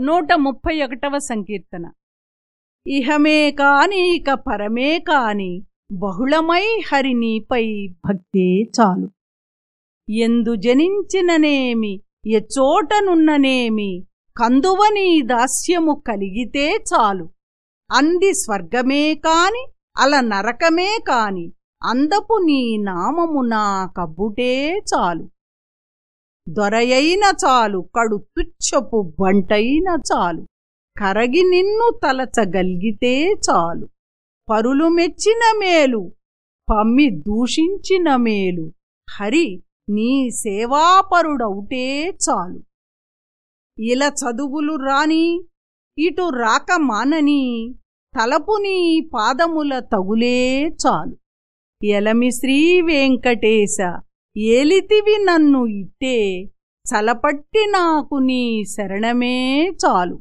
నూట ముప్పై ఒకటవ సంకీర్తన. ఇహమే కానీక ఇక పరమే కాని బహుళమై హరినీపై భక్తే చాలు. ఎందు జనించిననేమి ఎచ్చోటనున్ననేమి కందువనీ దాస్యము కలిగితే చాలు. అంది స్వర్గమే కాని అల నరకమే కాని అందపు నీ నామము నా కబ్బుటే చాలు. దొరయైన చాలు కడు తుచ్చపు బంటైన చాలు. కరగి నిన్ను తలచగలిగితే చాలు. పరులు మెచ్చిన మేలు పమ్మి దూషించిన మేలు. హరి నీ సేవాపరుడవుటే చాలు. ఇలా చదువులు రాని ఇటు రాక మానని తలపు నీ పాదముల తగులే చాలు. ఎలమి శ్రీ వెంకటేశ ఏలితివి నన్ను ఇట్టే చలపట్టి నాకు నీ శరణమే చాలు.